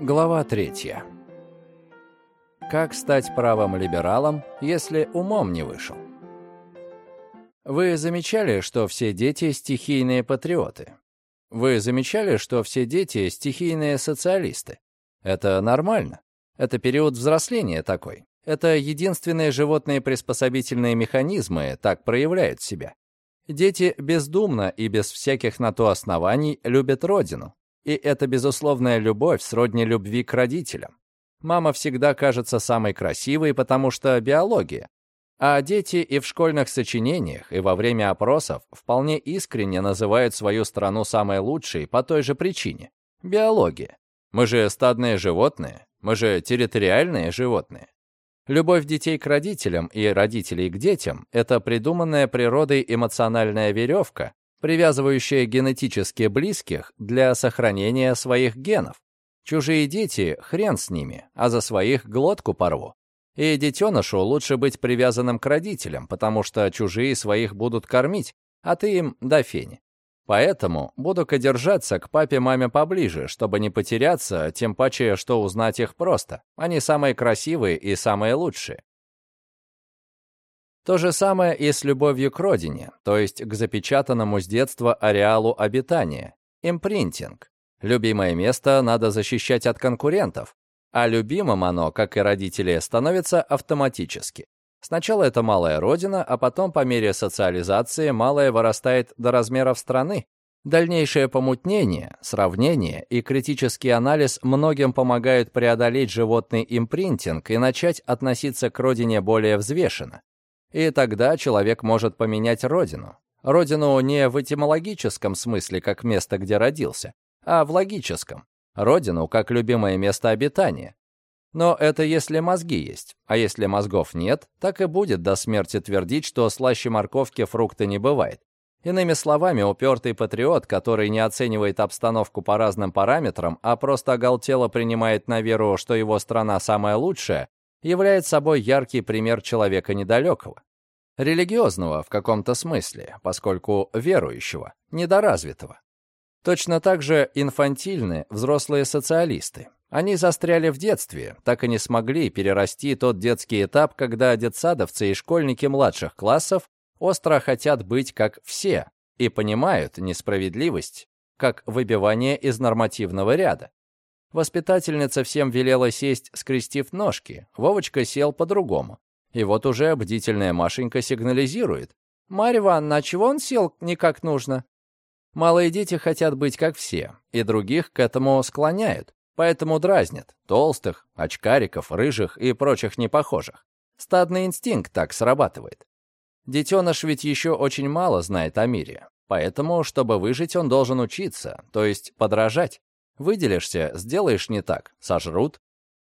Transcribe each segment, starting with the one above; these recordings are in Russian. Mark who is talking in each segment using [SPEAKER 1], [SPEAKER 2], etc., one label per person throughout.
[SPEAKER 1] Глава третья. Как стать правым либералом, если умом не вышел? Вы замечали, что все дети – стихийные патриоты? Вы замечали, что все дети – стихийные социалисты? Это нормально. Это период взросления такой. Это единственные животные приспособительные механизмы так проявляют себя. Дети бездумно и без всяких на то оснований любят родину, и это безусловная любовь сродни любви к родителям. Мама всегда кажется самой красивой, потому что биология. А дети и в школьных сочинениях, и во время опросов вполне искренне называют свою страну самой лучшей по той же причине – биология. Мы же стадные животные, мы же территориальные животные. Любовь детей к родителям и родителей к детям – это придуманная природой эмоциональная веревка, привязывающая генетически близких для сохранения своих генов. Чужие дети, хрен с ними, а за своих глотку порву. И детенышу лучше быть привязанным к родителям, потому что чужие своих будут кормить, а ты им до фени. Поэтому буду-ка держаться к папе-маме поближе, чтобы не потеряться, тем паче, что узнать их просто. Они самые красивые и самые лучшие. То же самое и с любовью к родине, то есть к запечатанному с детства ареалу обитания. Импринтинг. Любимое место надо защищать от конкурентов, а любимым оно, как и родители, становится автоматически. Сначала это малая родина, а потом по мере социализации малая вырастает до размеров страны. Дальнейшее помутнение, сравнение и критический анализ многим помогают преодолеть животный импринтинг и начать относиться к родине более взвешенно. И тогда человек может поменять родину. Родину не в этимологическом смысле, как место, где родился, а в логическом. Родину как любимое место обитания. Но это если мозги есть, а если мозгов нет, так и будет до смерти твердить, что слаще морковки фрукта не бывает. Иными словами, упертый патриот, который не оценивает обстановку по разным параметрам, а просто оголтело принимает на веру, что его страна самая лучшая, является собой яркий пример человека недалекого. Религиозного в каком-то смысле, поскольку верующего, недоразвитого. Точно так же инфантильны взрослые социалисты. Они застряли в детстве, так и не смогли перерасти тот детский этап, когда детсадовцы и школьники младших классов остро хотят быть как все и понимают несправедливость, как выбивание из нормативного ряда. Воспитательница всем велела сесть, скрестив ножки. Вовочка сел по-другому. И вот уже бдительная Машенька сигнализирует. «Марья Ивановна, а чего он сел не как нужно?» Малые дети хотят быть как все, и других к этому склоняют, поэтому дразнят толстых, очкариков, рыжих и прочих непохожих. Стадный инстинкт так срабатывает. Детеныш ведь еще очень мало знает о мире, поэтому, чтобы выжить, он должен учиться, то есть подражать. Выделишься, сделаешь не так, сожрут.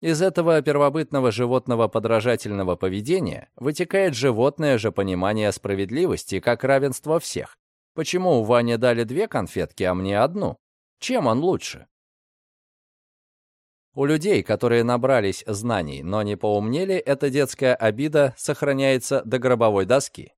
[SPEAKER 1] Из этого первобытного животного подражательного поведения вытекает животное же понимание справедливости как равенство всех. Почему у Ване дали две конфетки, а мне одну? Чем он лучше? У людей, которые набрались знаний, но не поумнели, эта детская обида сохраняется до гробовой доски.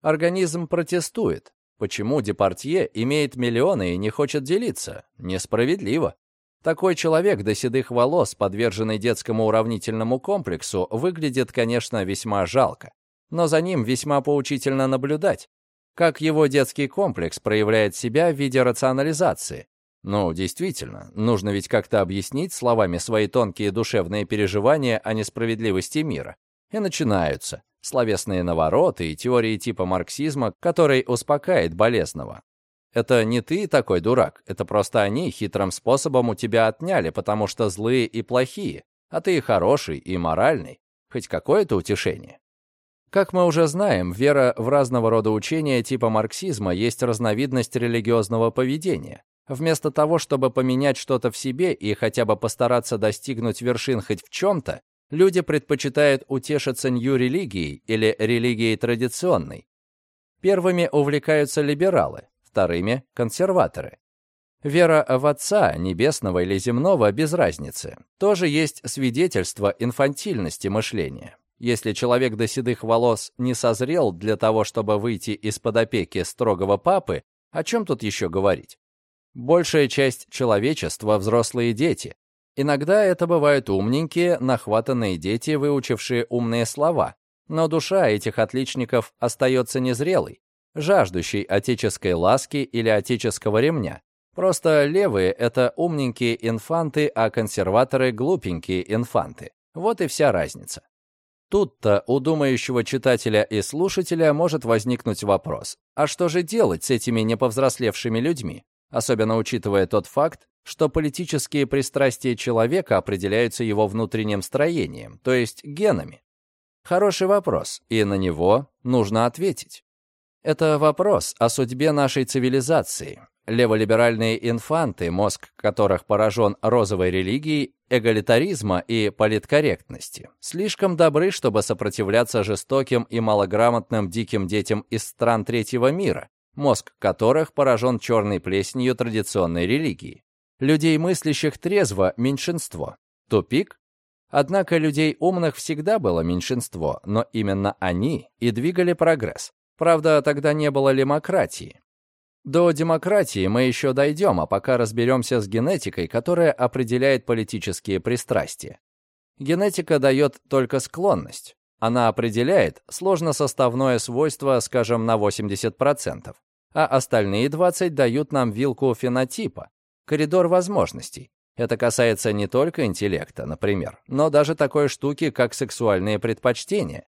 [SPEAKER 1] Организм протестует, Почему Департье имеет миллионы и не хочет делиться? Несправедливо. Такой человек до седых волос, подверженный детскому уравнительному комплексу, выглядит, конечно, весьма жалко. Но за ним весьма поучительно наблюдать. Как его детский комплекс проявляет себя в виде рационализации. Ну, действительно, нужно ведь как-то объяснить словами свои тонкие душевные переживания о несправедливости мира. И начинаются словесные навороты и теории типа марксизма, который успокаивает болезного. Это не ты такой дурак, это просто они хитрым способом у тебя отняли, потому что злые и плохие, а ты хороший и моральный. Хоть какое-то утешение. Как мы уже знаем, вера в разного рода учения типа марксизма есть разновидность религиозного поведения. Вместо того, чтобы поменять что-то в себе и хотя бы постараться достигнуть вершин хоть в чем-то, люди предпочитают утешиться нью-религией или религией традиционной. Первыми увлекаются либералы, вторыми — консерваторы. Вера в Отца, небесного или земного, без разницы, тоже есть свидетельство инфантильности мышления. Если человек до седых волос не созрел для того, чтобы выйти из-под опеки строгого папы, о чем тут еще говорить? Большая часть человечества — взрослые дети, Иногда это бывают умненькие, нахватанные дети, выучившие умные слова, но душа этих отличников остается незрелой, жаждущей отеческой ласки или отеческого ремня. Просто левые — это умненькие инфанты, а консерваторы — глупенькие инфанты. Вот и вся разница. Тут-то у думающего читателя и слушателя может возникнуть вопрос, а что же делать с этими неповзрослевшими людьми? Особенно учитывая тот факт, что политические пристрастия человека определяются его внутренним строением, то есть генами. Хороший вопрос, и на него нужно ответить. Это вопрос о судьбе нашей цивилизации. Леволиберальные инфанты, мозг которых поражен розовой религией, эгалитаризма и политкорректности, слишком добры, чтобы сопротивляться жестоким и малограмотным диким детям из стран третьего мира, мозг которых поражен черной плесенью традиционной религии. Людей, мыслящих трезво, меньшинство. Тупик? Однако людей умных всегда было меньшинство, но именно они и двигали прогресс. Правда, тогда не было демократии. До демократии мы еще дойдем, а пока разберемся с генетикой, которая определяет политические пристрастия. Генетика дает только склонность. Она определяет сложносоставное свойство, скажем, на 80%, а остальные 20 дают нам вилку фенотипа, коридор возможностей. Это касается не только интеллекта, например, но даже такой штуки, как сексуальные предпочтения.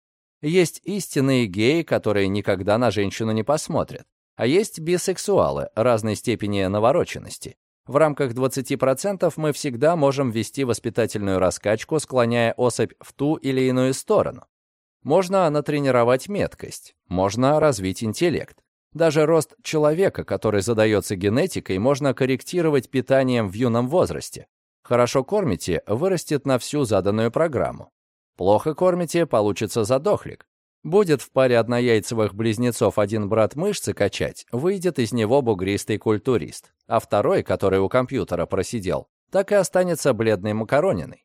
[SPEAKER 1] Есть истинные геи, которые никогда на женщину не посмотрят. А есть бисексуалы разной степени навороченности. В рамках 20% мы всегда можем вести воспитательную раскачку, склоняя особь в ту или иную сторону. Можно натренировать меткость, можно развить интеллект. Даже рост человека, который задается генетикой, можно корректировать питанием в юном возрасте. Хорошо кормите, вырастет на всю заданную программу. Плохо кормите, получится задохлик. Будет в паре однояйцевых близнецов один брат мышцы качать, выйдет из него бугристый культурист, а второй, который у компьютера просидел, так и останется бледной макарониной.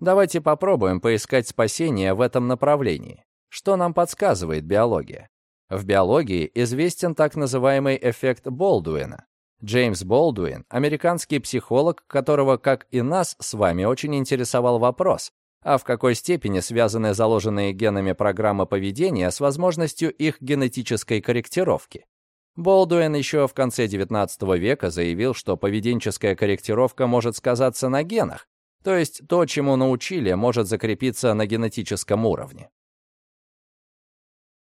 [SPEAKER 1] Давайте попробуем поискать спасение в этом направлении. Что нам подсказывает биология? В биологии известен так называемый эффект Болдуина. Джеймс Болдуин, американский психолог, которого, как и нас с вами, очень интересовал вопрос, а в какой степени связаны заложенные генами программы поведения с возможностью их генетической корректировки. Болдуин еще в конце XIX века заявил, что поведенческая корректировка может сказаться на генах, то есть то, чему научили, может закрепиться на генетическом уровне.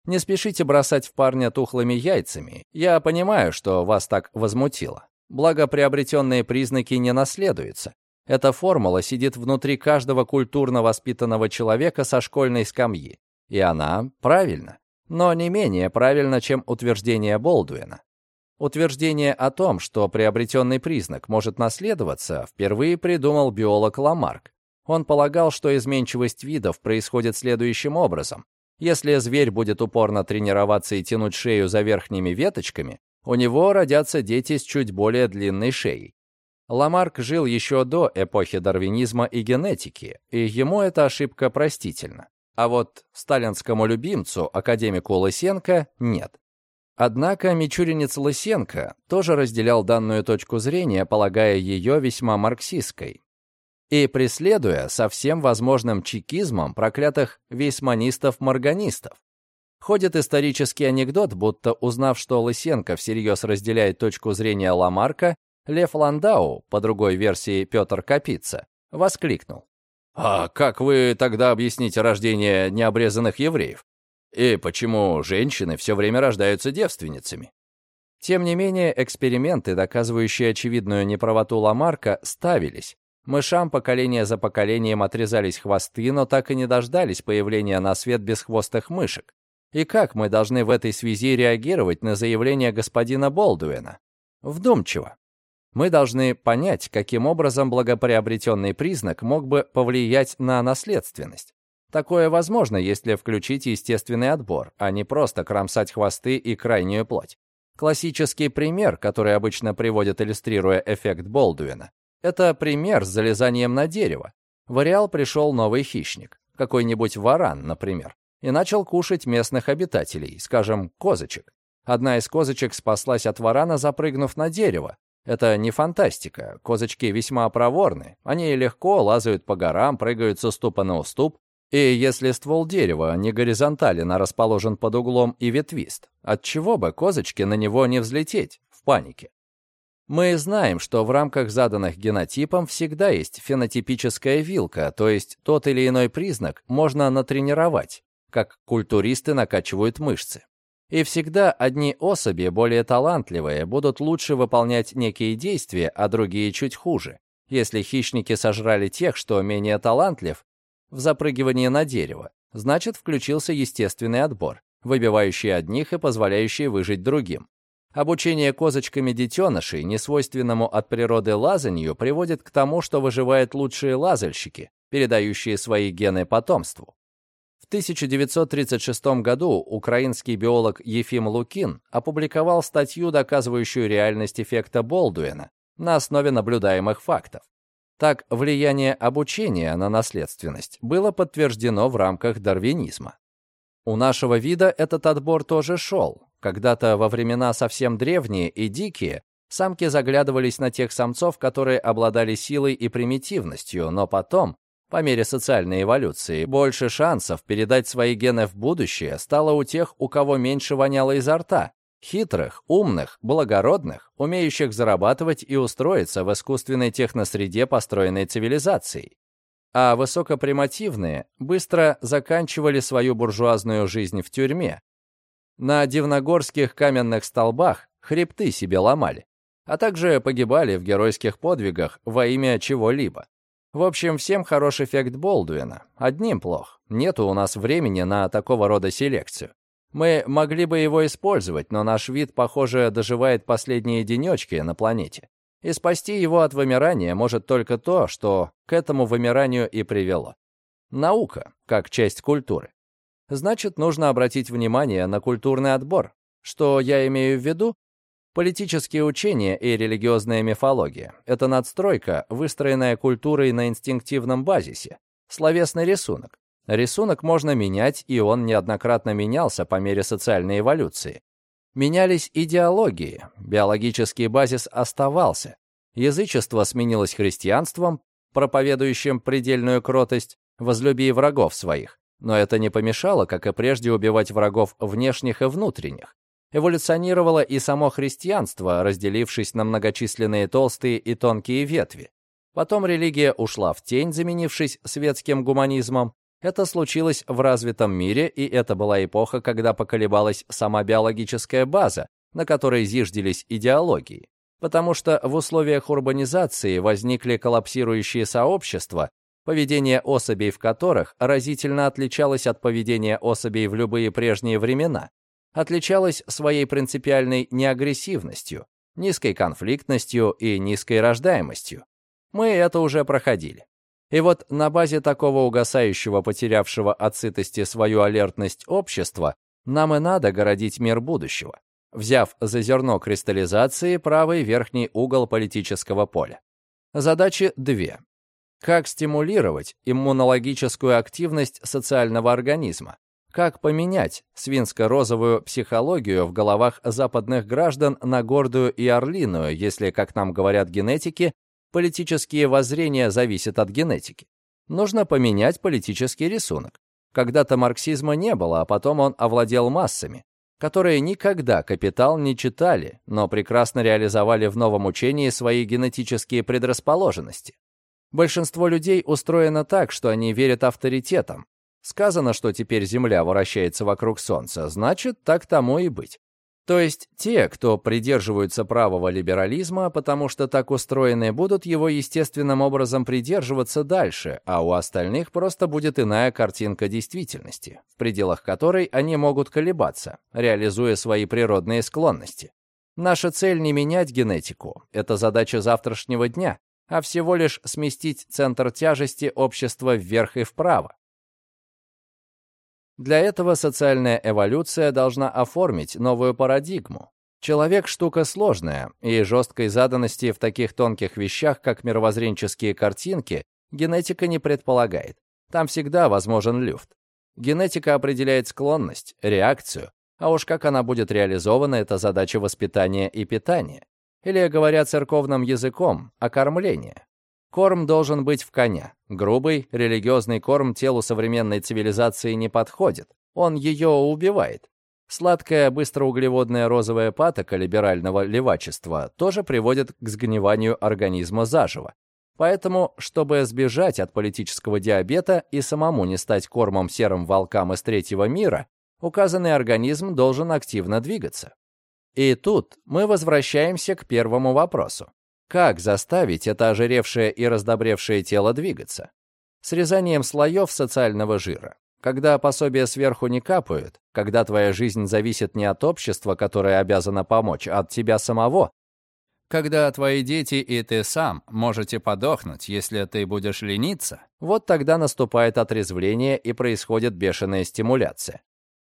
[SPEAKER 1] Не спешите бросать в парня тухлыми яйцами. Я понимаю, что вас так возмутило. Благо, приобретенные признаки не наследуются. Эта формула сидит внутри каждого культурно воспитанного человека со школьной скамьи. И она правильна, но не менее правильна, чем утверждение Болдуина. Утверждение о том, что приобретенный признак может наследоваться, впервые придумал биолог Ламарк. Он полагал, что изменчивость видов происходит следующим образом. Если зверь будет упорно тренироваться и тянуть шею за верхними веточками, у него родятся дети с чуть более длинной шеей. Ламарк жил еще до эпохи дарвинизма и генетики, и ему эта ошибка простительна. А вот сталинскому любимцу, академику Лысенко, нет. Однако мичуринец Лысенко тоже разделял данную точку зрения, полагая ее весьма марксистской. И преследуя со всем возможным чекизмом проклятых вейсманистов-морганистов. Ходит исторический анекдот, будто узнав, что Лысенко всерьез разделяет точку зрения Ламарка, Лев Ландау, по другой версии Петр Капица, воскликнул. «А как вы тогда объясните рождение необрезанных евреев? И почему женщины все время рождаются девственницами?» Тем не менее, эксперименты, доказывающие очевидную неправоту Ламарка, ставились. Мышам поколение за поколением отрезались хвосты, но так и не дождались появления на свет бесхвостых мышек. И как мы должны в этой связи реагировать на заявление господина Болдуина? Вдумчиво мы должны понять, каким образом благоприобретенный признак мог бы повлиять на наследственность. Такое возможно, если включить естественный отбор, а не просто кромсать хвосты и крайнюю плоть. Классический пример, который обычно приводят, иллюстрируя эффект Болдуина, это пример с залезанием на дерево. В ареал пришел новый хищник, какой-нибудь варан, например, и начал кушать местных обитателей, скажем, козочек. Одна из козочек спаслась от варана, запрыгнув на дерево, Это не фантастика. Козочки весьма проворны. Они легко лазают по горам, прыгают с уступа на уступ. И если ствол дерева не горизонтален, а расположен под углом и ветвист, отчего бы козочке на него не взлететь в панике? Мы знаем, что в рамках заданных генотипом всегда есть фенотипическая вилка, то есть тот или иной признак можно натренировать, как культуристы накачивают мышцы. И всегда одни особи, более талантливые, будут лучше выполнять некие действия, а другие чуть хуже. Если хищники сожрали тех, что менее талантлив в запрыгивании на дерево, значит, включился естественный отбор, выбивающий одних и позволяющий выжить другим. Обучение козочками детенышей, несвойственному от природы лазанью, приводит к тому, что выживают лучшие лазальщики, передающие свои гены потомству. 1936 году украинский биолог Ефим Лукин опубликовал статью, доказывающую реальность эффекта Болдуина на основе наблюдаемых фактов. Так, влияние обучения на наследственность было подтверждено в рамках дарвинизма. У нашего вида этот отбор тоже шел. Когда-то во времена совсем древние и дикие самки заглядывались на тех самцов, которые обладали силой и примитивностью, но потом по мере социальной эволюции, больше шансов передать свои гены в будущее стало у тех, у кого меньше воняло изо рта. Хитрых, умных, благородных, умеющих зарабатывать и устроиться в искусственной техносреде, построенной цивилизацией. А высокопримативные быстро заканчивали свою буржуазную жизнь в тюрьме. На дивногорских каменных столбах хребты себе ломали, а также погибали в геройских подвигах во имя чего-либо. В общем, всем хороший эффект Болдуина. Одним плох. Нету у нас времени на такого рода селекцию. Мы могли бы его использовать, но наш вид, похоже, доживает последние денечки на планете. И спасти его от вымирания может только то, что к этому вымиранию и привело. Наука, как часть культуры. Значит, нужно обратить внимание на культурный отбор. Что я имею в виду? Политические учения и религиозная мифология — это надстройка, выстроенная культурой на инстинктивном базисе, словесный рисунок. Рисунок можно менять, и он неоднократно менялся по мере социальной эволюции. Менялись идеологии, биологический базис оставался. Язычество сменилось христианством, проповедующим предельную кротость, возлюби врагов своих. Но это не помешало, как и прежде, убивать врагов внешних и внутренних эволюционировало и само христианство, разделившись на многочисленные толстые и тонкие ветви. Потом религия ушла в тень, заменившись светским гуманизмом. Это случилось в развитом мире, и это была эпоха, когда поколебалась сама биологическая база, на которой зиждились идеологии. Потому что в условиях урбанизации возникли коллапсирующие сообщества, поведение особей в которых разительно отличалось от поведения особей в любые прежние времена отличалась своей принципиальной неагрессивностью, низкой конфликтностью и низкой рождаемостью. Мы это уже проходили. И вот на базе такого угасающего, потерявшего от сытости свою алертность общества, нам и надо городить мир будущего, взяв за зерно кристаллизации правый верхний угол политического поля. Задачи две. Как стимулировать иммунологическую активность социального организма, как поменять свинско-розовую психологию в головах западных граждан на гордую и орлиную, если, как нам говорят генетики, политические воззрения зависят от генетики? Нужно поменять политический рисунок. Когда-то марксизма не было, а потом он овладел массами, которые никогда «Капитал» не читали, но прекрасно реализовали в новом учении свои генетические предрасположенности. Большинство людей устроено так, что они верят авторитетам, Сказано, что теперь Земля вращается вокруг Солнца, значит, так тому и быть. То есть те, кто придерживаются правого либерализма, потому что так устроены, будут его естественным образом придерживаться дальше, а у остальных просто будет иная картинка действительности, в пределах которой они могут колебаться, реализуя свои природные склонности. Наша цель не менять генетику, это задача завтрашнего дня, а всего лишь сместить центр тяжести общества вверх и вправо. Для этого социальная эволюция должна оформить новую парадигму. Человек — штука сложная, и жесткой заданности в таких тонких вещах, как мировоззренческие картинки, генетика не предполагает. Там всегда возможен люфт. Генетика определяет склонность, реакцию, а уж как она будет реализована, это задача воспитания и питания. Или, говоря церковным языком, окормление. Корм должен быть в коня. Грубый, религиозный корм телу современной цивилизации не подходит. Он ее убивает. Сладкая, быстроуглеводная розовая патока либерального левачества тоже приводит к сгниванию организма заживо. Поэтому, чтобы сбежать от политического диабета и самому не стать кормом серым волкам из третьего мира, указанный организм должен активно двигаться. И тут мы возвращаемся к первому вопросу. Как заставить это ожиревшее и раздобревшее тело двигаться? Срезанием слоев социального жира. Когда пособия сверху не капают, когда твоя жизнь зависит не от общества, которое обязано помочь, а от тебя самого, когда твои дети и ты сам можете подохнуть, если ты будешь лениться, вот тогда наступает отрезвление и происходит бешеная стимуляция.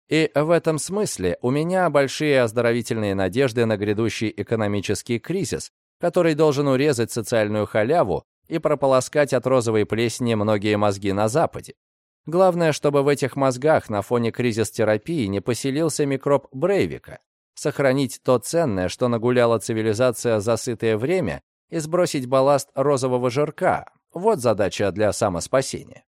[SPEAKER 1] И в этом смысле у меня большие оздоровительные надежды на грядущий экономический кризис, который должен урезать социальную халяву и прополоскать от розовой плесени многие мозги на Западе. Главное, чтобы в этих мозгах на фоне кризис-терапии не поселился микроб Брейвика, сохранить то ценное, что нагуляла цивилизация за сытое время, и сбросить балласт розового жирка. Вот задача для самоспасения.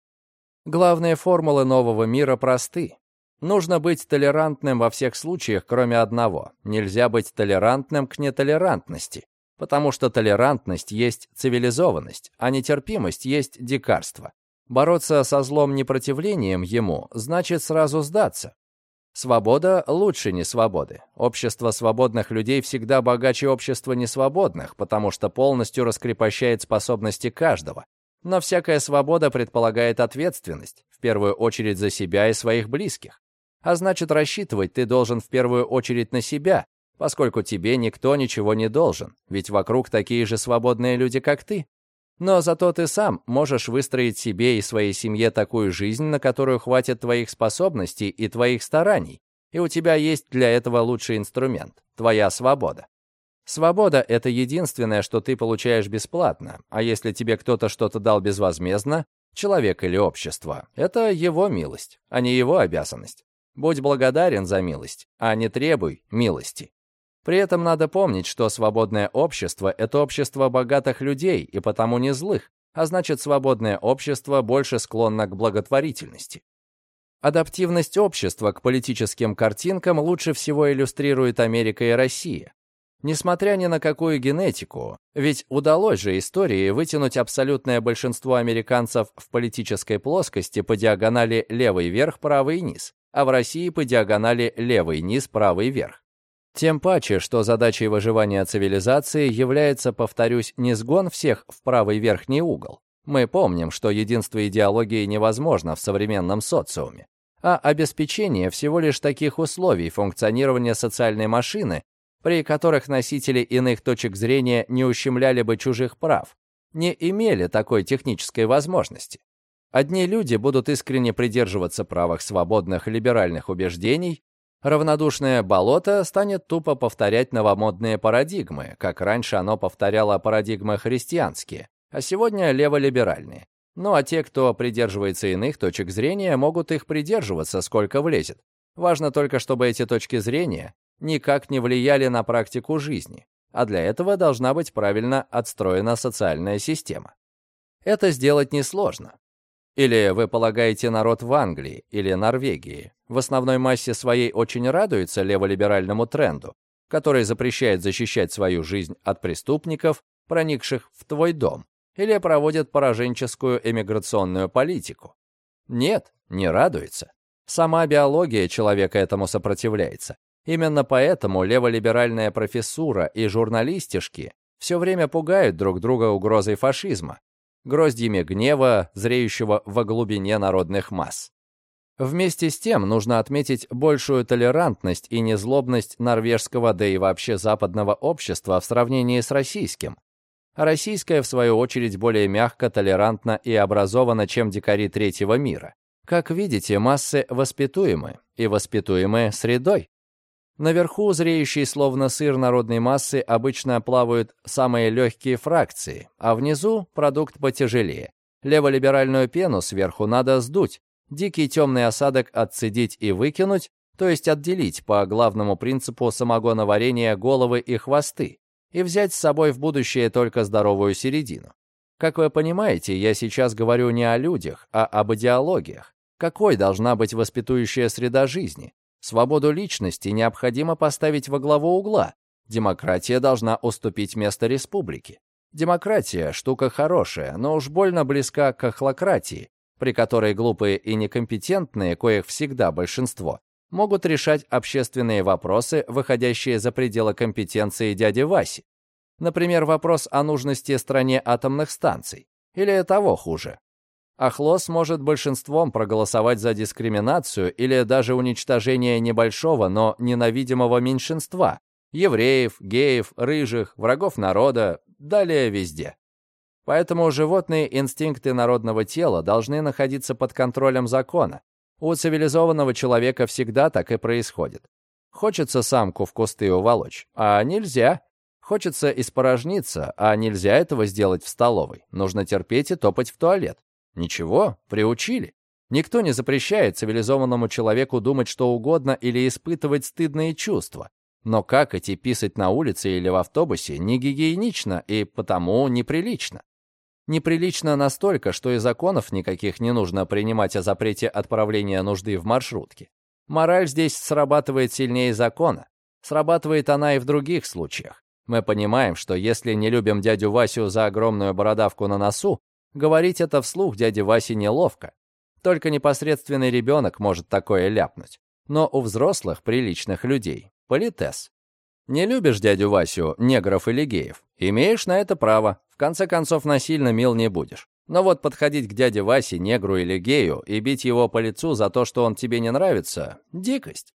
[SPEAKER 1] Главные формулы нового мира просты. Нужно быть толерантным во всех случаях, кроме одного. Нельзя быть толерантным к нетолерантности, потому что толерантность есть цивилизованность, а нетерпимость есть дикарство. Бороться со злом непротивлением ему значит сразу сдаться. Свобода лучше несвободы. Общество свободных людей всегда богаче общества несвободных, потому что полностью раскрепощает способности каждого. Но всякая свобода предполагает ответственность, в первую очередь за себя и своих близких. А значит, рассчитывать ты должен в первую очередь на себя, поскольку тебе никто ничего не должен, ведь вокруг такие же свободные люди, как ты. Но зато ты сам можешь выстроить себе и своей семье такую жизнь, на которую хватит твоих способностей и твоих стараний, и у тебя есть для этого лучший инструмент — твоя свобода. Свобода — это единственное, что ты получаешь бесплатно, а если тебе кто-то что-то дал безвозмездно, человек или общество, это его милость, а не его обязанность. Будь благодарен за милость, а не требуй милости. При этом надо помнить, что свободное общество — это общество богатых людей и потому не злых, а значит, свободное общество больше склонно к благотворительности. Адаптивность общества к политическим картинкам лучше всего иллюстрирует Америка и Россия. Несмотря ни на какую генетику, ведь удалось же истории вытянуть абсолютное большинство американцев в политической плоскости по диагонали левый верх, правый низ а в России по диагонали левый низ, правый верх. Тем паче, что задачей выживания цивилизации является, повторюсь, не сгон всех в правый верхний угол. Мы помним, что единство идеологии невозможно в современном социуме, а обеспечение всего лишь таких условий функционирования социальной машины, при которых носители иных точек зрения не ущемляли бы чужих прав, не имели такой технической возможности. Одни люди будут искренне придерживаться правых свободных либеральных убеждений, равнодушное болото станет тупо повторять новомодные парадигмы, как раньше оно повторяло парадигмы христианские, а сегодня леволиберальные. Ну а те, кто придерживается иных точек зрения, могут их придерживаться, сколько влезет. Важно только, чтобы эти точки зрения никак не влияли на практику жизни, а для этого должна быть правильно отстроена социальная система. Это сделать несложно. Или вы полагаете, народ в Англии или Норвегии в основной массе своей очень радуется леволиберальному тренду, который запрещает защищать свою жизнь от преступников, проникших в твой дом, или проводит пораженческую эмиграционную политику? Нет, не радуется. Сама биология человека этому сопротивляется. Именно поэтому леволиберальная профессура и журналистишки все время пугают друг друга угрозой фашизма, гроздьями гнева, зреющего во глубине народных масс. Вместе с тем нужно отметить большую толерантность и незлобность норвежского, да и вообще западного общества в сравнении с российским. российское, в свою очередь, более мягко, толерантно и образовано, чем дикари третьего мира. Как видите, массы воспитуемы, и воспитуемы средой. Наверху, зреющие словно сыр народной массы, обычно плавают самые легкие фракции, а внизу продукт потяжелее. Леволиберальную пену сверху надо сдуть, дикий темный осадок отцедить и выкинуть, то есть отделить по главному принципу самогоноварения головы и хвосты. и взять с собой в будущее только здоровую середину. Как вы понимаете, я сейчас говорю не о людях, а об идеологиях. Какой должна быть воспитующая среда жизни? Свободу личности необходимо поставить во главу угла. Демократия должна уступить место республике. Демократия – штука хорошая, но уж больно близка к охлократии, при которой глупые и некомпетентные, коих всегда большинство, могут решать общественные вопросы, выходящие за пределы компетенции дяди Васи. Например, вопрос о нужности стране атомных станций. Или того хуже. Ахлос может большинством проголосовать за дискриминацию или даже уничтожение небольшого, но ненавидимого меньшинства – евреев, геев, рыжих, врагов народа, далее везде. Поэтому животные инстинкты народного тела должны находиться под контролем закона, у цивилизованного человека всегда так и происходит. Хочется самку в кусты уволочь, а нельзя. Хочется испорожниться, а нельзя этого сделать в столовой. Нужно терпеть и топать в туалет. Ничего, приучили. Никто не запрещает цивилизованному человеку думать что угодно или испытывать стыдные чувства. Но как идти писать на улице или в автобусе не гигиенично и потому неприлично. Неприлично настолько, что и законов никаких не нужно принимать о запрете отправления нужды в маршрутке. Мораль здесь срабатывает сильнее закона. Срабатывает она и в других случаях. Мы понимаем, что если не любим дядю Васю за огромную бородавку на носу, говорить это вслух дяде Васе неловко. Только непосредственный ребенок может такое ляпнуть. Но у взрослых, приличных людей – политес. Не любишь дядю Васю, негров или геев? Имеешь на это право конце концов, насильно мил не будешь. Но вот подходить к дяде Васе, негру или гею и бить его по лицу за то, что он тебе не нравится — дикость.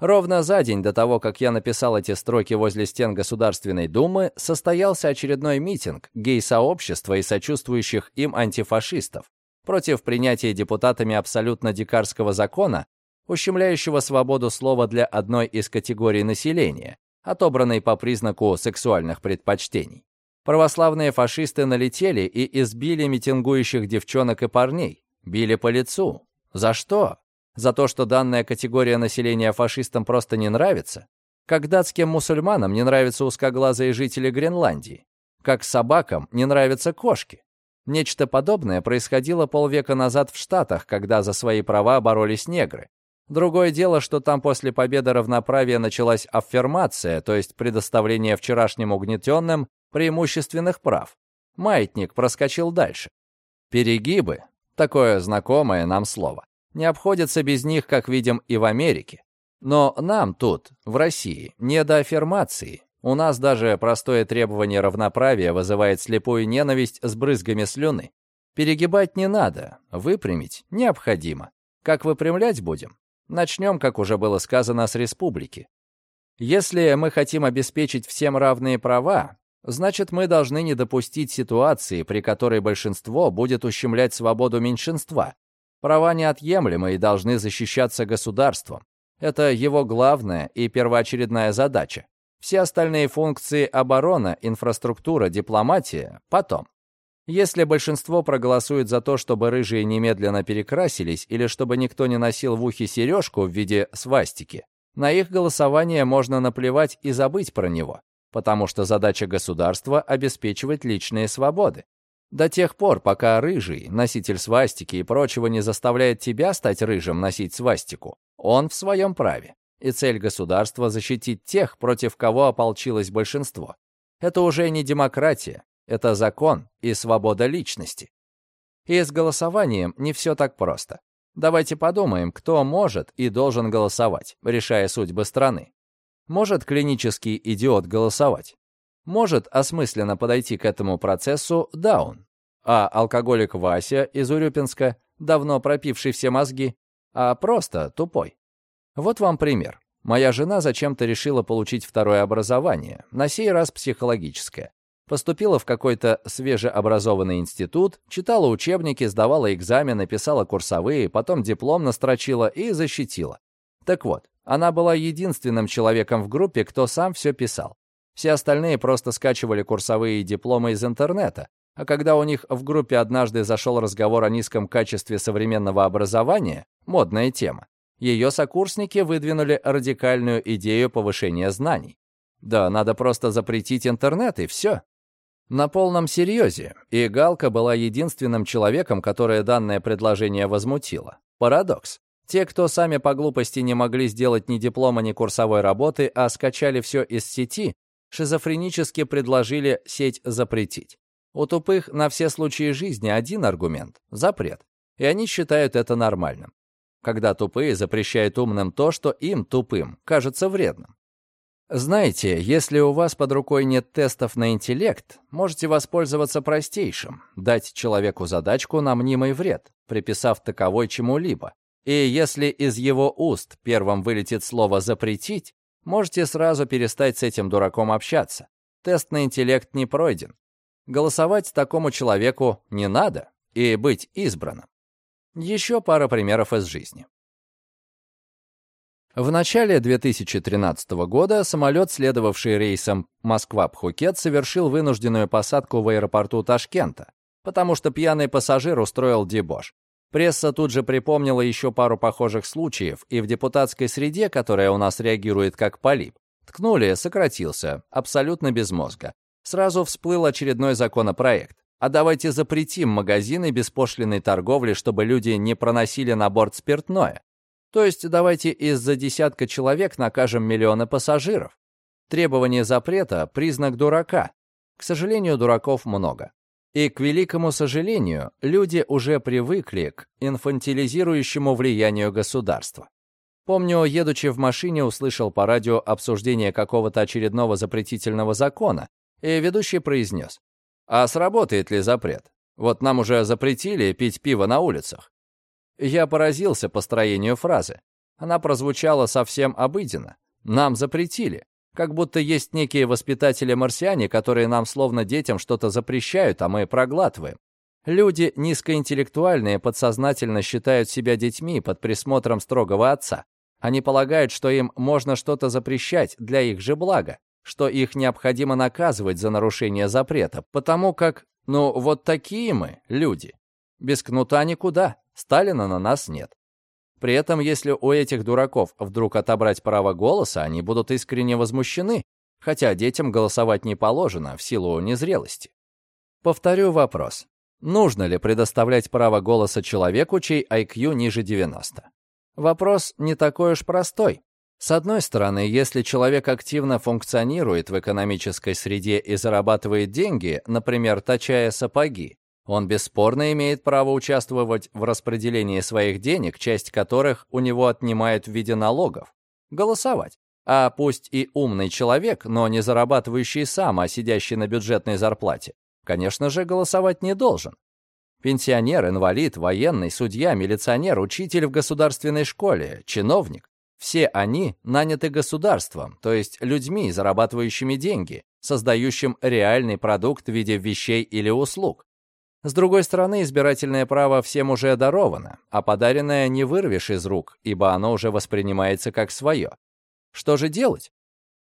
[SPEAKER 1] Ровно за день до того, как я написал эти строки возле стен Государственной Думы, состоялся очередной митинг гей-сообщества и сочувствующих им антифашистов против принятия депутатами абсолютно дикарского закона, ущемляющего свободу слова для одной из категорий населения, отобранной по признаку сексуальных предпочтений. Православные фашисты налетели и избили митингующих девчонок и парней. Били по лицу. За что? За то, что данная категория населения фашистам просто не нравится? Как датским мусульманам не нравятся узкоглазые жители Гренландии? Как собакам не нравятся кошки? Нечто подобное происходило полвека назад в Штатах, когда за свои права боролись негры. Другое дело, что там после победы равноправия началась аффирмация, то есть предоставление вчерашним угнетенным преимущественных прав. Маятник проскочил дальше. Перегибы, такое знакомое нам слово, не обходятся без них, как видим, и в Америке. Но нам тут, в России, не до аффирмации. У нас даже простое требование равноправия вызывает слепую ненависть с брызгами слюны. Перегибать не надо, выпрямить необходимо. Как выпрямлять будем? Начнем, как уже было сказано, с республики. Если мы хотим обеспечить всем равные права, Значит, мы должны не допустить ситуации, при которой большинство будет ущемлять свободу меньшинства. Права неотъемлемы и должны защищаться государством. Это его главная и первоочередная задача. Все остальные функции оборона, инфраструктура, дипломатия – потом. Если большинство проголосует за то, чтобы рыжие немедленно перекрасились или чтобы никто не носил в ухе сережку в виде свастики, на их голосование можно наплевать и забыть про него потому что задача государства — обеспечивать личные свободы. До тех пор, пока рыжий, носитель свастики и прочего не заставляет тебя стать рыжим носить свастику, он в своем праве. И цель государства — защитить тех, против кого ополчилось большинство. Это уже не демократия, это закон и свобода личности. И с голосованием не все так просто. Давайте подумаем, кто может и должен голосовать, решая судьбы страны. Может клинический идиот голосовать? Может осмысленно подойти к этому процессу даун? А алкоголик Вася из Урюпинска, давно пропивший все мозги, а просто тупой? Вот вам пример. Моя жена зачем-то решила получить второе образование, на сей раз психологическое. Поступила в какой-то свежеобразованный институт, читала учебники, сдавала экзамены, писала курсовые, потом диплом настрочила и защитила. Так вот, она была единственным человеком в группе, кто сам все писал. Все остальные просто скачивали курсовые дипломы из интернета, а когда у них в группе однажды зашел разговор о низком качестве современного образования, модная тема, ее сокурсники выдвинули радикальную идею повышения знаний. Да надо просто запретить интернет, и все. На полном серьезе, и Галка была единственным человеком, которое данное предложение возмутило. Парадокс. Те, кто сами по глупости не могли сделать ни диплома, ни курсовой работы, а скачали все из сети, шизофренически предложили сеть запретить. У тупых на все случаи жизни один аргумент – запрет. И они считают это нормальным. Когда тупые запрещают умным то, что им, тупым, кажется вредным. Знаете, если у вас под рукой нет тестов на интеллект, можете воспользоваться простейшим – дать человеку задачку на мнимый вред, приписав таковой чему-либо. И если из его уст первым вылетит слово «запретить», можете сразу перестать с этим дураком общаться. Тест на интеллект не пройден. Голосовать такому человеку не надо и быть избранным. Еще пара примеров из жизни. В начале 2013 года самолет, следовавший рейсом Москва-Пхукет, совершил вынужденную посадку в аэропорту Ташкента, потому что пьяный пассажир устроил дебош. Пресса тут же припомнила еще пару похожих случаев, и в депутатской среде, которая у нас реагирует как полип, ткнули, сократился, абсолютно без мозга. Сразу всплыл очередной законопроект. А давайте запретим магазины беспошлиной торговли, чтобы люди не проносили на борт спиртное. То есть давайте из-за десятка человек накажем миллионы пассажиров. Требование запрета – признак дурака. К сожалению, дураков много. И, к великому сожалению, люди уже привыкли к инфантилизирующему влиянию государства. Помню, едучи в машине, услышал по радио обсуждение какого-то очередного запретительного закона, и ведущий произнес, «А сработает ли запрет? Вот нам уже запретили пить пиво на улицах. Я поразился построению фразы. Она прозвучала совсем обыденно. Нам запретили. Как будто есть некие воспитатели-марсиане, которые нам словно детям что-то запрещают, а мы проглатываем. Люди низкоинтеллектуальные подсознательно считают себя детьми под присмотром строгого отца. Они полагают, что им можно что-то запрещать для их же блага, что их необходимо наказывать за нарушение запрета, потому как, ну, вот такие мы, люди. Без кнута никуда. Сталина на нас нет. При этом, если у этих дураков вдруг отобрать право голоса, они будут искренне возмущены, хотя детям голосовать не положено в силу незрелости. Повторю вопрос. Нужно ли предоставлять право голоса человеку, чей IQ ниже 90? Вопрос не такой уж простой. С одной стороны, если человек активно функционирует в экономической среде и зарабатывает деньги, например, точая сапоги, он бесспорно имеет право участвовать в распределении своих денег, часть которых у него отнимают в виде налогов. Голосовать. А пусть и умный человек, но не зарабатывающий сам, а сидящий на бюджетной зарплате, конечно же, голосовать не должен. Пенсионер, инвалид, военный, судья, милиционер, учитель в государственной школе, чиновник. Все они наняты государством, то есть людьми, зарабатывающими деньги, создающим реальный продукт в виде вещей или услуг. С другой стороны, избирательное право всем уже даровано, а подаренное не вырвешь из рук, ибо оно уже воспринимается как свое. Что же делать?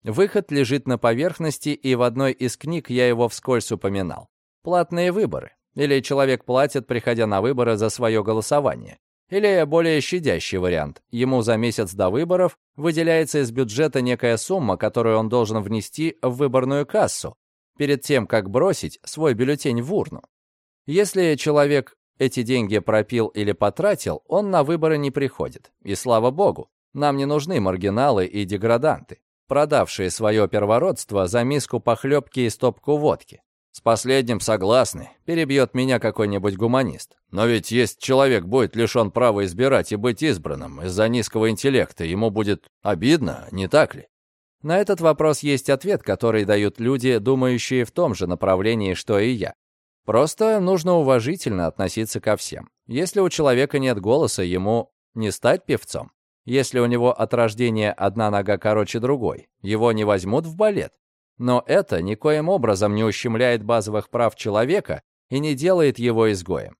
[SPEAKER 1] Выход лежит на поверхности, и в одной из книг я его вскользь упоминал. Платные выборы. Или человек платит, приходя на выборы за свое голосование. Или более щадящий вариант. Ему за месяц до выборов выделяется из бюджета некая сумма, которую он должен внести в выборную кассу, перед тем, как бросить свой бюллетень в урну. Если человек эти деньги пропил или потратил, он на выборы не приходит. И слава богу, нам не нужны маргиналы и деграданты, продавшие свое первородство за миску похлебки и стопку водки. С последним согласны, перебьет меня какой-нибудь гуманист. Но ведь есть человек будет лишен права избирать и быть избранным из-за низкого интеллекта, ему будет обидно, не так ли? На этот вопрос есть ответ, который дают люди, думающие в том же направлении, что и я. Просто нужно уважительно относиться ко всем. Если у человека нет голоса, ему не стать певцом. Если у него от рождения одна нога короче другой, его не возьмут в балет. Но это никоим образом не ущемляет базовых прав человека и не делает его изгоем.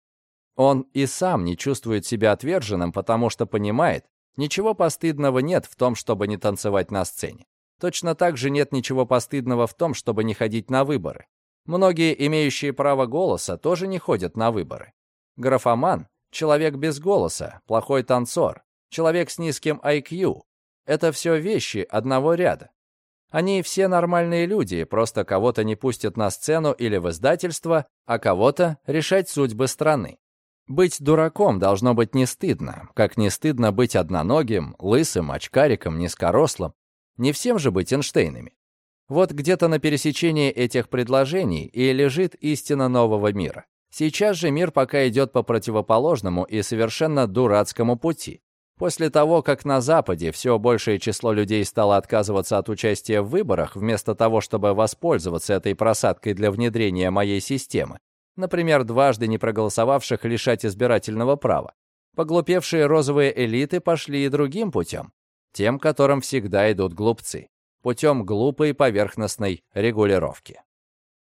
[SPEAKER 1] Он и сам не чувствует себя отверженным, потому что понимает, ничего постыдного нет в том, чтобы не танцевать на сцене. Точно так же нет ничего постыдного в том, чтобы не ходить на выборы. Многие, имеющие право голоса, тоже не ходят на выборы. Графоман — человек без голоса, плохой танцор, человек с низким IQ — это все вещи одного ряда. Они все нормальные люди, просто кого-то не пустят на сцену или в издательство, а кого-то решать судьбы страны. Быть дураком должно быть не стыдно, как не стыдно быть одноногим, лысым, очкариком, низкорослым. Не всем же быть Эйнштейнами. Вот где-то на пересечении этих предложений и лежит истина нового мира. Сейчас же мир пока идет по противоположному и совершенно дурацкому пути. После того, как на Западе все большее число людей стало отказываться от участия в выборах, вместо того, чтобы воспользоваться этой просадкой для внедрения моей системы, например, дважды не проголосовавших лишать избирательного права, поглупевшие розовые элиты пошли и другим путем, тем, которым всегда идут глупцы, путем глупой поверхностной регулировки.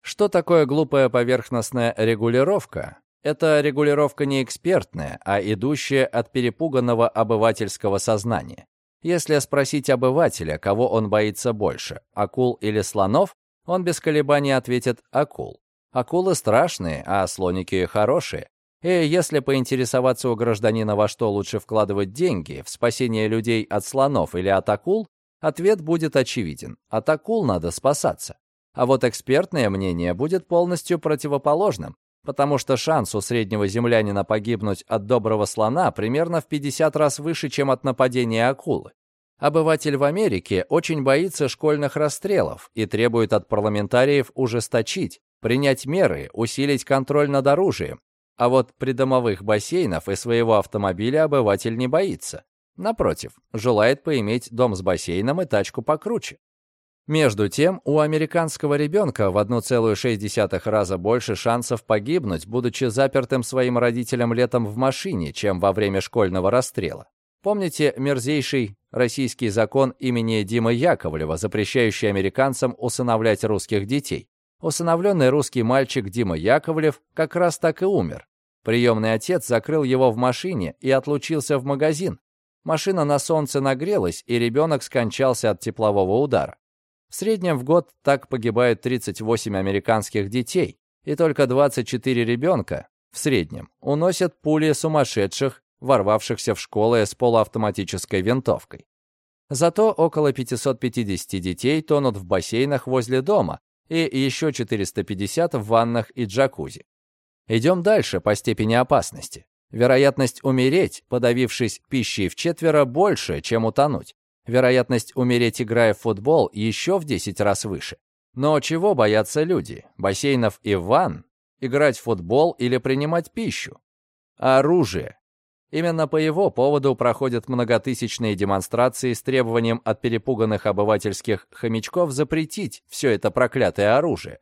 [SPEAKER 1] Что такое глупая поверхностная регулировка? Это регулировка не экспертная, а идущая от перепуганного обывательского сознания. Если спросить обывателя, кого он боится больше, акул или слонов, он без колебаний ответит «акул». Акулы страшные, а слоники хорошие. И если поинтересоваться у гражданина, во что лучше вкладывать деньги, в спасение людей от слонов или от акул, ответ будет очевиден. От акул надо спасаться. А вот экспертное мнение будет полностью противоположным потому что шанс у среднего землянина погибнуть от доброго слона примерно в 50 раз выше, чем от нападения акулы. Обыватель в Америке очень боится школьных расстрелов и требует от парламентариев ужесточить, принять меры, усилить контроль над оружием. А вот придомовых бассейнов и своего автомобиля обыватель не боится. Напротив, желает поиметь дом с бассейном и тачку покруче. Между тем, у американского ребенка в 1,6 раза больше шансов погибнуть, будучи запертым своим родителям летом в машине, чем во время школьного расстрела. Помните мерзейший российский закон имени Димы Яковлева, запрещающий американцам усыновлять русских детей? Усыновленный русский мальчик Дима Яковлев как раз так и умер. Приемный отец закрыл его в машине и отлучился в магазин. Машина на солнце нагрелась, и ребенок скончался от теплового удара. В среднем в год так погибают 38 американских детей, и только 24 ребенка, в среднем, уносят пули сумасшедших, ворвавшихся в школы с полуавтоматической винтовкой. Зато около 550 детей тонут в бассейнах возле дома и еще 450 в ваннах и джакузи. Идем дальше по степени опасности. Вероятность умереть, подавившись пищей в четверо, больше, чем утонуть. Вероятность умереть, играя в футбол, еще в 10 раз выше. Но чего боятся люди? Бассейнов и ванн? Играть в футбол или принимать пищу? Оружие. Именно по его поводу проходят многотысячные демонстрации с требованием от перепуганных обывательских хомячков запретить все это проклятое оружие.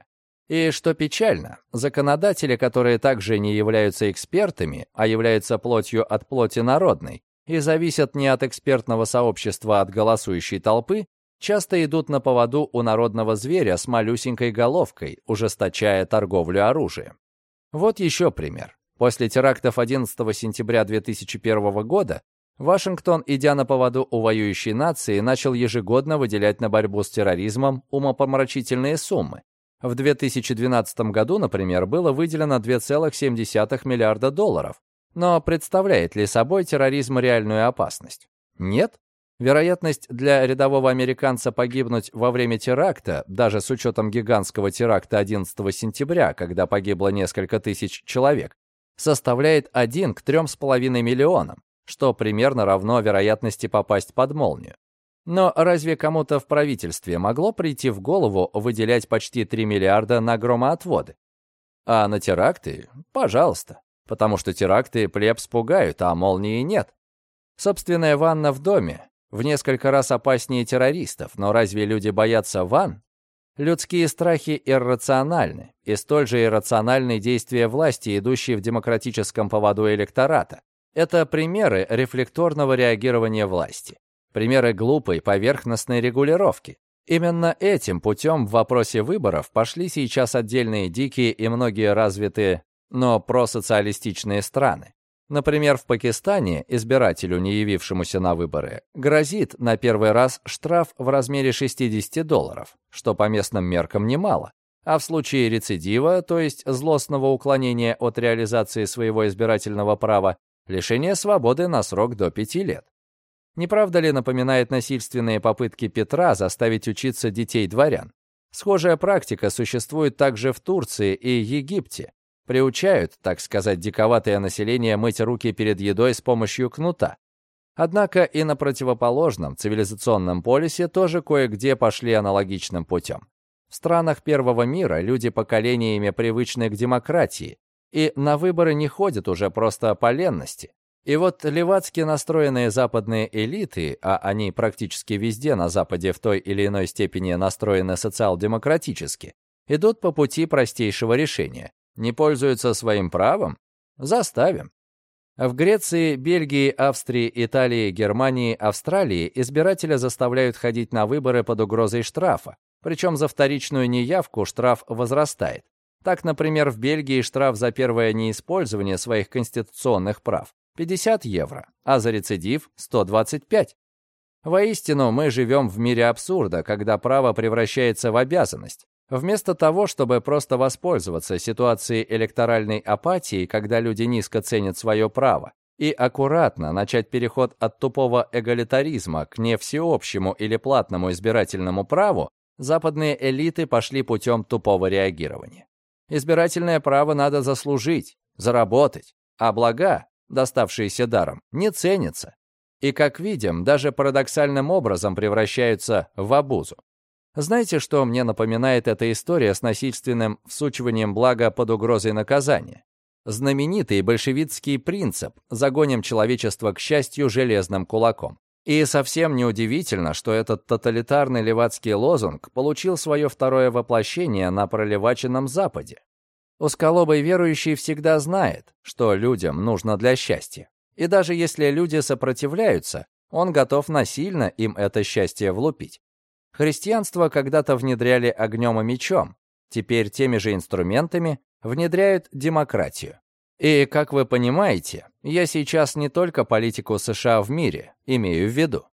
[SPEAKER 1] И что печально, законодатели, которые также не являются экспертами, а являются плотью от плоти народной, и зависят не от экспертного сообщества, а от голосующей толпы, часто идут на поводу у народного зверя с малюсенькой головкой, ужесточая торговлю оружием. Вот еще пример. После терактов 11 сентября 2001 года Вашингтон, идя на поводу у воюющей нации, начал ежегодно выделять на борьбу с терроризмом умопомрачительные суммы. В 2012 году, например, было выделено 2,7 миллиарда долларов, но представляет ли собой терроризм реальную опасность? Нет. Вероятность для рядового американца погибнуть во время теракта, даже с учетом гигантского теракта 11 сентября, когда погибло несколько тысяч человек, составляет 1 к 3,5 миллионам, что примерно равно вероятности попасть под молнию. Но разве кому-то в правительстве могло прийти в голову выделять почти 3 миллиарда на громоотводы? А на теракты? Пожалуйста потому что теракты плебс пугают, а молнии нет. Собственная ванна в доме в несколько раз опаснее террористов, но разве люди боятся ванн? Людские страхи иррациональны, и столь же иррациональны действия власти, идущие в демократическом поводу электората. Это примеры рефлекторного реагирования власти, примеры глупой поверхностной регулировки. Именно этим путем в вопросе выборов пошли сейчас отдельные дикие и многие развитые но просоциалистичные страны. Например, в Пакистане избирателю, не явившемуся на выборы, грозит на первый раз штраф в размере 60 долларов, что по местным меркам немало. А в случае рецидива, то есть злостного уклонения от реализации своего избирательного права, лишение свободы на срок до 5 лет. Не правда ли напоминает насильственные попытки Петра заставить учиться детей дворян? Схожая практика существует также в Турции и Египте. Приучают, так сказать, диковатое население мыть руки перед едой с помощью кнута. Однако и на противоположном цивилизационном полюсе тоже кое-где пошли аналогичным путем. В странах первого мира люди поколениями привычны к демократии, и на выборы не ходят уже просто по ленности. И вот левацки настроенные западные элиты, а они практически везде на Западе в той или иной степени настроены социал-демократически, идут по пути простейшего решения. Не пользуются своим правом? Заставим. В Греции, Бельгии, Австрии, Италии, Германии, Австралии избирателя заставляют ходить на выборы под угрозой штрафа. Причем за вторичную неявку штраф возрастает. Так, например, в Бельгии штраф за первое неиспользование своих конституционных прав 50 евро, а за рецидив 125. Воистину, мы живем в мире абсурда, когда право превращается в обязанность. Вместо того, чтобы просто воспользоваться ситуацией электоральной апатии, когда люди низко ценят свое право, и аккуратно начать переход от тупого эгалитаризма к не всеобщему или платному избирательному праву, западные элиты пошли путем тупого реагирования. Избирательное право надо заслужить, заработать, а блага, доставшиеся даром, не ценятся. И, как видим, даже парадоксальным образом превращаются в обузу. Знаете, что мне напоминает эта история с насильственным всучиванием блага под угрозой наказания? Знаменитый большевистский принцип «загоним человечество к счастью железным кулаком». И совсем неудивительно, что этот тоталитарный левацкий лозунг получил свое второе воплощение на пролеваченном Западе. Усколобый верующий всегда знает, что людям нужно для счастья. И даже если люди сопротивляются, он готов насильно им это счастье влупить. Христианство когда-то внедряли огнем и мечом, теперь теми же инструментами внедряют демократию. И, как вы понимаете, я сейчас не только политику США в мире имею в виду.